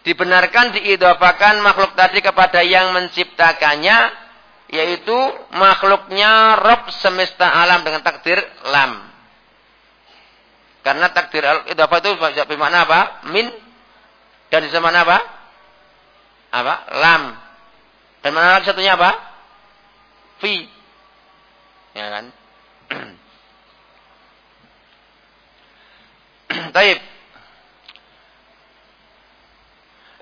dibenarkan diidhafakan makhluk tadi kepada yang menciptakannya yaitu makhluknya Rob semesta alam dengan takdir lam. Karena takdir idhafah itu bermakna apa? Min. Dan di mana apa? Apa? Lam. Dan mana lagi satunya apa? Fi. Ya kan? Taib.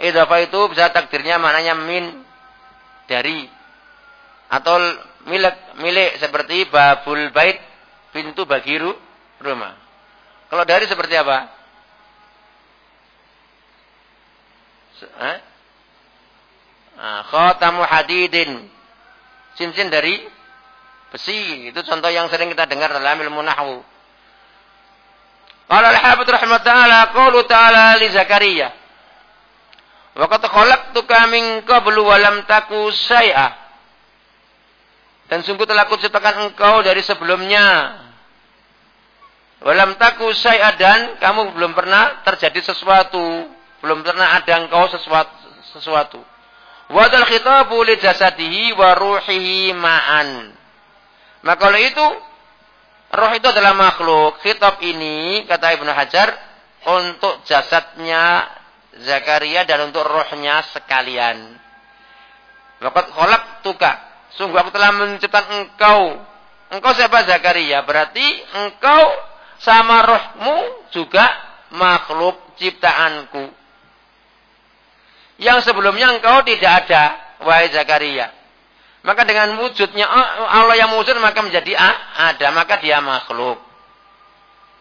Idhafah itu bisa takdirnya maknanya min dari atau milik milik seperti babul bait pintu bagi rumah. Kalau dari seperti apa? Eh? Ah, khatamu hadidin. Cincin dari besi. Itu contoh yang sering kita dengar dalam ilmu nahwu. Qala al-Hafidz rahimahullah qawlu ta'ala li Zakaria. Wa qad khalaqtuka min qablu wa lam taku syai'a. Dan sungguh telah kuciptakan engkau dari sebelumnya. Walam taku syai'a dan kamu belum pernah terjadi sesuatu. Belum pernah ada engkau sesuatu. sesuatu. Wadal khitabu li jasadihi wa ruhihi ma'an. Maka oleh itu, roh itu adalah makhluk. Kitab ini, kata Ibnu Hajar, untuk jasadnya Zakaria dan untuk rohnya sekalian. Wakat kolak tuka. Sungguh aku telah menciptakan engkau. Engkau siapa Zakaria? Berarti engkau sama rohmu juga makhluk ciptaanku. Yang sebelumnya engkau tidak ada, wahai Zakaria. Maka dengan wujudnya Allah yang wujud maka menjadi ada, maka dia makhluk.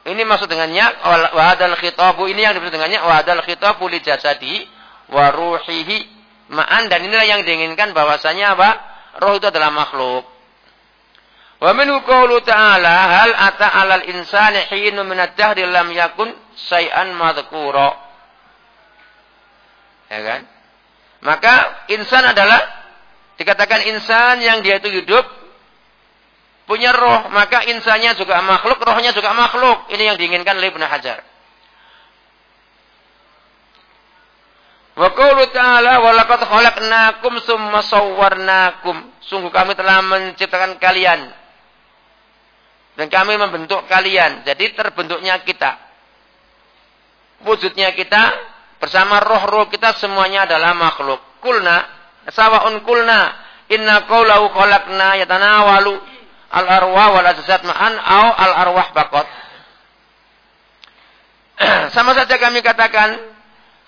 Ini maksud dengannya wahadal khitabu ini yang disebut dengannya wahadal khitabu li jasadi wa ruhihi ma'an dan inilah yang diinginkan bahwasanya apa? Roh itu adalah makhluk. Wa minhu qawlu ta'ala hal ata 'alal insani hinun min ad-dahri lam yakun syai'an madhkura. Ya kan? Maka insan adalah Dikatakan insan yang dia itu hidup punya roh, maka insannya juga makhluk, rohnya juga makhluk. Ini yang diinginkan oleh Ibnu Hajar. Wa qawlu ta'ala wa laqad khalaqnakum tsumma sawwarnakum. Sungguh kami telah menciptakan kalian dan kami membentuk kalian. Jadi terbentuknya kita. Wujudnya kita bersama roh-roh kita semuanya adalah makhluk. Kulna Sawaun kulna inna qawlahu khalaqna yatanawalu al arwah wal ajsad ma'an au al arwah bakot. Sama saja kami katakan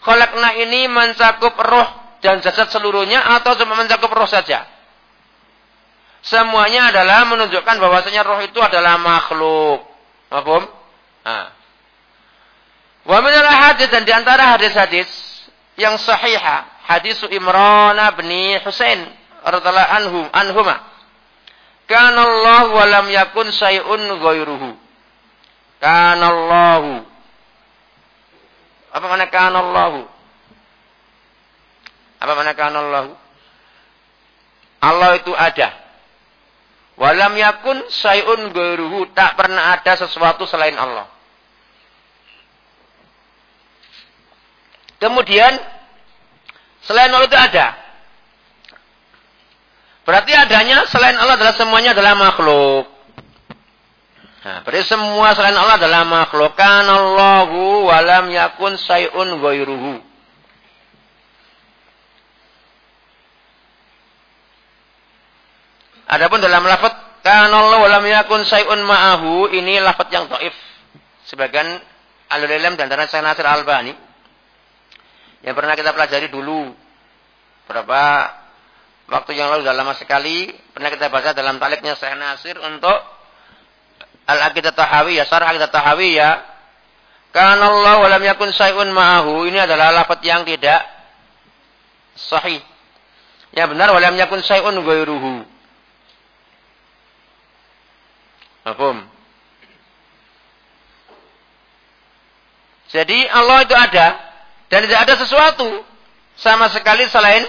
khalaqna ini mencakup roh dan jasad seluruhnya atau cuma mencakup roh saja. Semuanya adalah menunjukkan bahwasanya roh itu adalah makhluk. Nah. Wa min hadis dan di antara hadis-hadis yang sahihah hadis Imran bin Husain radhiyallahu anhu anhuma. Kana Allah wa lam yakun syai'un ghairuhu. Kana Allah. Apa makna kana Allah? Apa makna kana Allah? Itu ada. Walam yakun syai'un ghairuhu, tak pernah ada sesuatu selain Allah. Kemudian Selain Allah itu ada. Berarti adanya selain Allah adalah semuanya adalah makhluk. Nah, berarti semua selain Allah adalah makhluk. Kan Allahu walam yakun sayun ghairuhu. Adapun dalam lafaz kan Allah walam yakun sayun ma'ahu ini lafaz yang dhaif. Sebagian alul ilm dan antara Nasir Albani yang pernah kita pelajari dulu berapa waktu yang lalu sudah lama sekali pernah kita baca dalam taliknya Syekh Nasir untuk Al-Aqidah Tahawiyah, Syarah Aqidah Tahawiyah. Karena Allah walam yakun syai'un ma'ahu. Ini adalah lafaz yang tidak sahih. Yang benar walam yakun syai'un ghairuhu. Mahfum. Jadi Allah itu ada dan tidak ada sesuatu sama sekali selain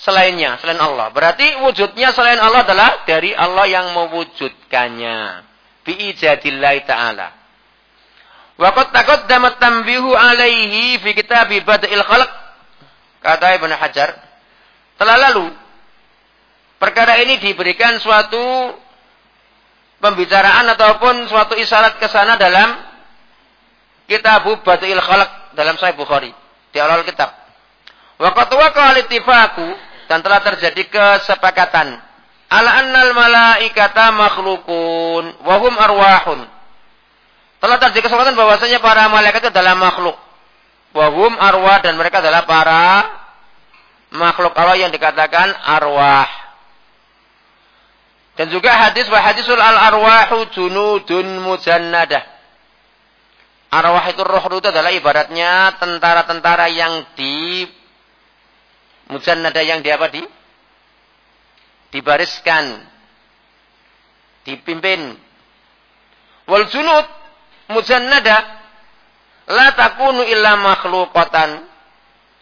selainnya, selain Allah. Berarti wujudnya selain Allah adalah dari Allah yang mewujudkannya. Bi'ijadillahi ta'ala. Waqad taqaddamat tambihu alaihi fi kitab Bada'il Khalq. Kata Ibn Hajar. Telah lalu perkara ini diberikan suatu pembicaraan ataupun suatu isyarat ke sana dalam kitab Bada'il Khalq dalam Sahih Bukhari di awal kitab. Waqat waqa'al ittifaqu dan telah terjadi kesepakatan ala annal malaikata makhlukun wa hum arwahun. Telah terjadi kesepakatan bahwasanya para malaikat itu adalah makhluk. Wa hum arwah dan mereka adalah para makhluk Allah yang dikatakan arwah. Dan juga hadis wa hadisul al arwahu junudun mujannadah. Arwah itu roh itu adalah ibaratnya tentara-tentara yang di Mujannada yang di apa di? Dibariskan. Dipimpin. Wal junud mujannada la takunu illa makhluqatan.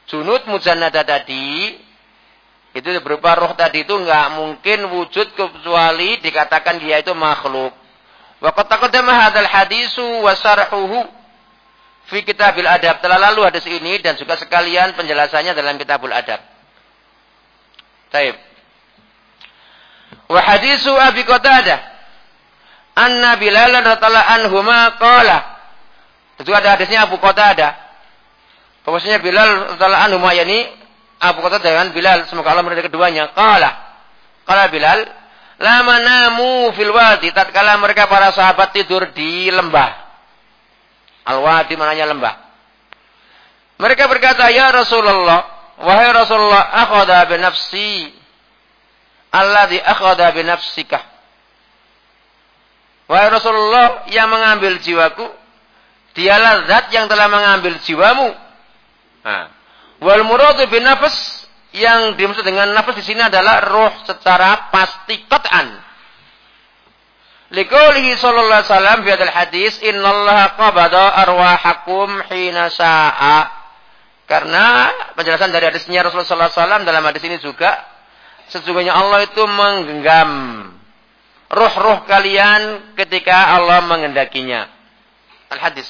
Junud mujannada tadi itu berupa roh tadi itu enggak mungkin wujud kecuali dikatakan dia itu makhluk. Wa qad taqaddama hadzal hadisu wa sarhuhu fi kitabil adab. Telah lalu hadis ini dan juga sekalian penjelasannya dalam kitabul adab. Taib. Wa hadisu Abi Qatadah anna Bilal radhiyallahu anhuma qala. Itu ada hadisnya Abu Qatadah. Bahwasanya Bilal radhiyallahu anhuma yakni Abu Qatadah dengan Bilal semoga Allah meridai keduanya. Qala. Qala Bilal, la manamu fil wadi tatkala mereka para sahabat tidur di lembah. Al-wadi mananya lembah. Mereka berkata, "Ya Rasulullah, Wahai Rasulullah, akhadha bi nafsi alladhi akhadha bi nafsika. Wahai Rasulullah yang mengambil jiwaku, dialah zat yang telah mengambil jiwamu. Nah. Wal muradu bin nafas yang dimaksud dengan nafas di sini adalah roh secara pasti qat'an. Liqaulihi sallallahu alaihi wasallam fi hadis innallaha qabada arwahakum hina sa'a karena penjelasan dari hadisnya Rasulullah SAW dalam hadis ini juga sesungguhnya Allah itu menggenggam roh-roh kalian ketika Allah mengendakinya. Al-hadis.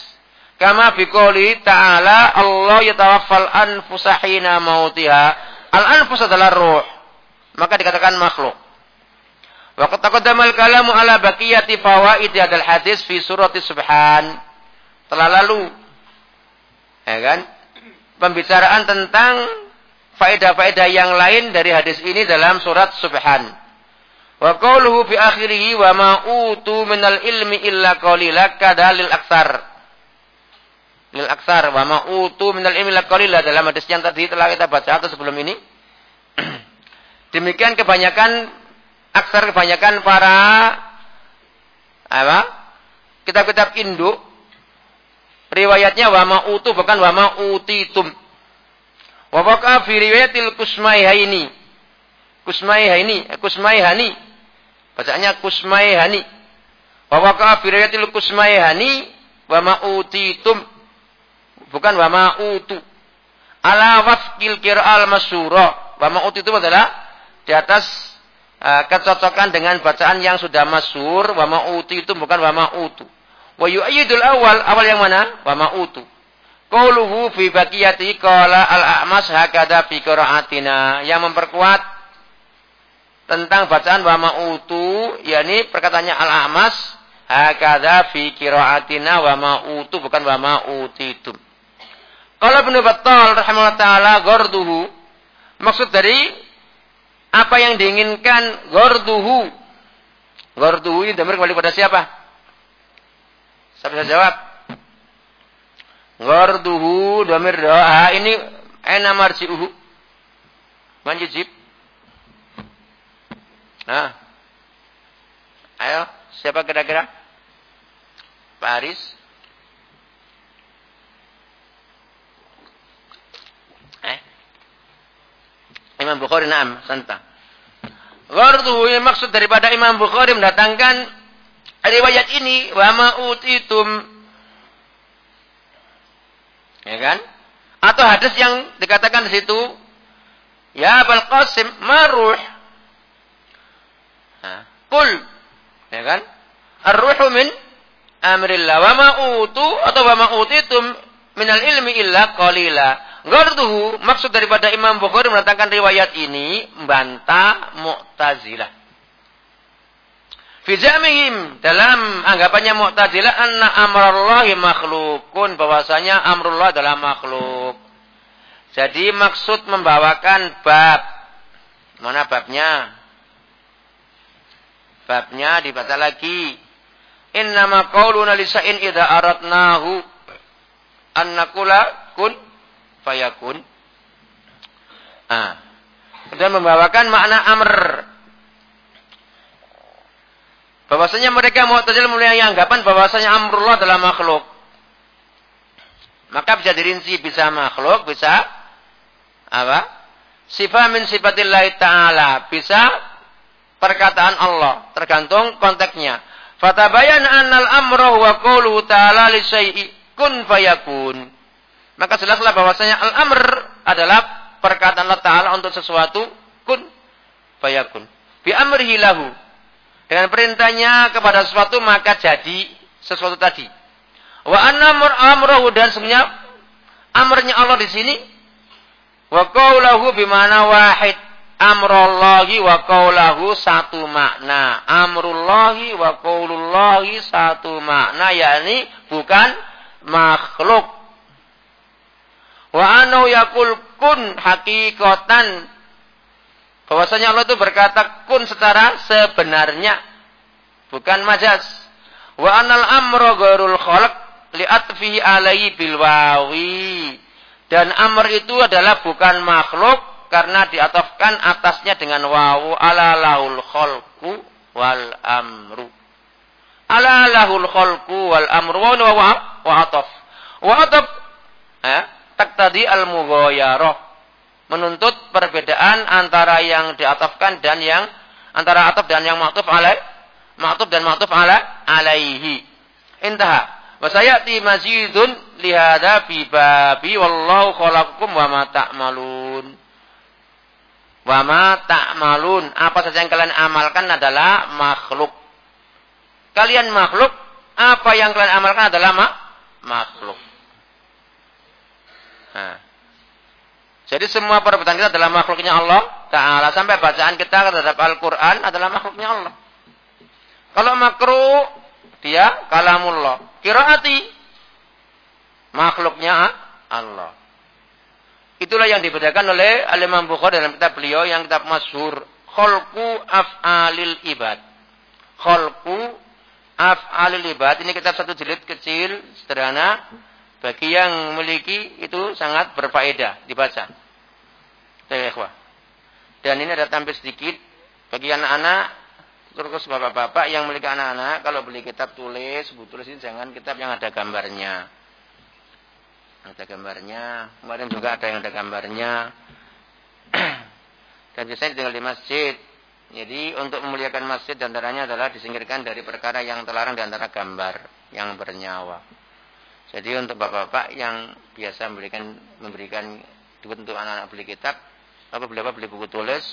Kama fi qouli ta'ala Allah yatawaffal anfusa hina mautiha. Al-anfus adalah roh. Maka dikatakan makhluk. Wa qad taqaddama al-kalamu ala baqiyati fawaid hadis fi surati Subhan. Telah lalu. Ya kan? Pembicaraan tentang faedah-faedah yang lain dari hadis ini dalam surat Subhan. Wa qawluhu fi akhirih wa ma utu minal ilmi illa qalila kadalil aksar. Lil aksar wa ma utu minal ilmi illa qalila dalam hadis yang tadi telah kita baca atau sebelum ini. Demikian kebanyakan aksar kebanyakan para apa? Kitab-kitab induk riwayatnya wama utu bukan wama utitum. Wa waqa fi riwayatil kusmaihaini. Kusmaihaini, eh, kusmaihani. Bacaannya kusmaihani. Wa waqa fi riwayatil kusmaihani wama utitum. Bukan wama utu. Ala wafqil qira'al masyura. Wama utitum adalah di atas uh, kecocokan dengan bacaan yang sudah masyur. Wama utitum bukan wama utu. Wa yu'ayyidul awal, awal yang mana? Wa ma'utu. Qauluhu fi baqiyati qala al-a'mas hakada fi qira'atina. Yang memperkuat tentang bacaan wa ma'utu, yakni perkataannya al-a'mas hakada fi qira'atina wa ma'utu bukan wa ma'utitum. Kalau Ibnu Battal rahimahullah taala gorduhu maksud dari apa yang diinginkan gorduhu. Gorduhu ini kembali pada siapa? Siapa bisa jawab? Gorduhu domir doa ini ena marji'uhu. Manjijib. Nah. Ayo, siapa kira-kira? Pak Aris. Eh? Imam Bukhari na'am, santa. Gharduhu yang maksud daripada Imam Bukhari mendatangkan riwayat ini wa ma utitum ya kan atau hadis yang dikatakan di situ Ya Abul Qasim, maruh. Kul. Ya kan? Ar-ruhu min amrillah. Wa ma utu atau wa ma utitum minal ilmi illa qalila. Gharduhu, maksud daripada Imam Bukhari mendatangkan riwayat ini membantah Mu'tazilah. Fijamihim dalam anggapannya Mu'tazilah anna amrullahi makhlukun bahwasanya amrullah adalah makhluk. Jadi maksud membawakan bab mana babnya? Babnya dibaca lagi. Innama qauluna lisa'in idza aradnahu an naqula kun fayakun. Ah. Dan membawakan makna amr. Bahwasanya mereka Mu'tazilah mulai anggapan bahwasanya amrullah adalah makhluk. Maka bisa dirinci bisa makhluk, bisa apa? Sifat min sifatillah ta'ala. Bisa perkataan Allah. Tergantung konteksnya. Fatabayan annal amra wa qawluhu ta'ala li kun fayakun. Maka jelaslah bahwasanya al-amr adalah perkataan Allah Ta'ala untuk sesuatu kun fayakun. Bi amrihi lahu. Dengan perintahnya kepada sesuatu maka jadi sesuatu tadi. Wa anna amrahu dan sebenarnya amrnya Allah di sini wa qaulahu bimana wahid. Amrullahi wa qaulahu satu makna. Amrullahi wa qaulullahi satu makna yakni bukan makhluk Wa anu yakul kun hakikatan. Bahwasanya Allah itu berkata kun secara sebenarnya. Bukan majas. Wa anal amro ghairul khalq li'atfihi alaihi bil wawi. Dan amr itu adalah bukan makhluk karena diatofkan atasnya dengan wawu ala lahul khalqu wal amru. Ala lahul khalqu wal amru wa wa wa ataf. Wa ataf eh, taktadi al-mughayarah. Menuntut perbedaan antara yang diatafkan dan yang antara ataf dan yang ma'tuf alaih. Ma'tuf dan ma'tuf ala alaihi. Intaha. Wa sayati mazidun lihada fi babi wallahu khalaqakum wa ma ta'malun. Wa ma ta'malun. Apa saja yang kalian amalkan adalah makhluk. Kalian makhluk, apa yang kalian amalkan adalah ma makhluk. Nah. Jadi semua perbuatan kita adalah makhluknya Allah Ta'ala. Sampai bacaan kita terhadap Al-Quran adalah makhluknya Allah. Kalau makruh, dia kalamullah. Kiraati, makhluknya Allah. Itulah yang dibedakan oleh Al-Imam Bukhari dalam kitab beliau yang kitab masyhur Kholku af'alil ibad. Kholku af'alil ibad. Ini kitab satu jilid kecil, sederhana bagi yang memiliki itu sangat berfaedah dibaca. Dan ini ada tampil sedikit bagi anak-anak terus bapak-bapak yang memiliki anak-anak kalau beli kitab tulis, buku tulis ini jangan kitab yang ada gambarnya. Ada gambarnya, kemarin juga ada yang ada gambarnya. Dan biasanya tinggal di masjid. Jadi untuk memuliakan masjid antaranya adalah disingkirkan dari perkara yang terlarang di antara gambar yang bernyawa. Jadi untuk bapak-bapak yang biasa memberikan memberikan duit untuk anak-anak beli kitab, apa beli apa beli buku tulis,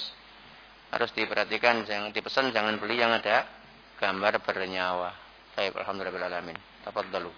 harus diperhatikan jangan dipesan jangan beli yang ada gambar bernyawa. Baik, alhamdulillah alamin. Tafadhalu.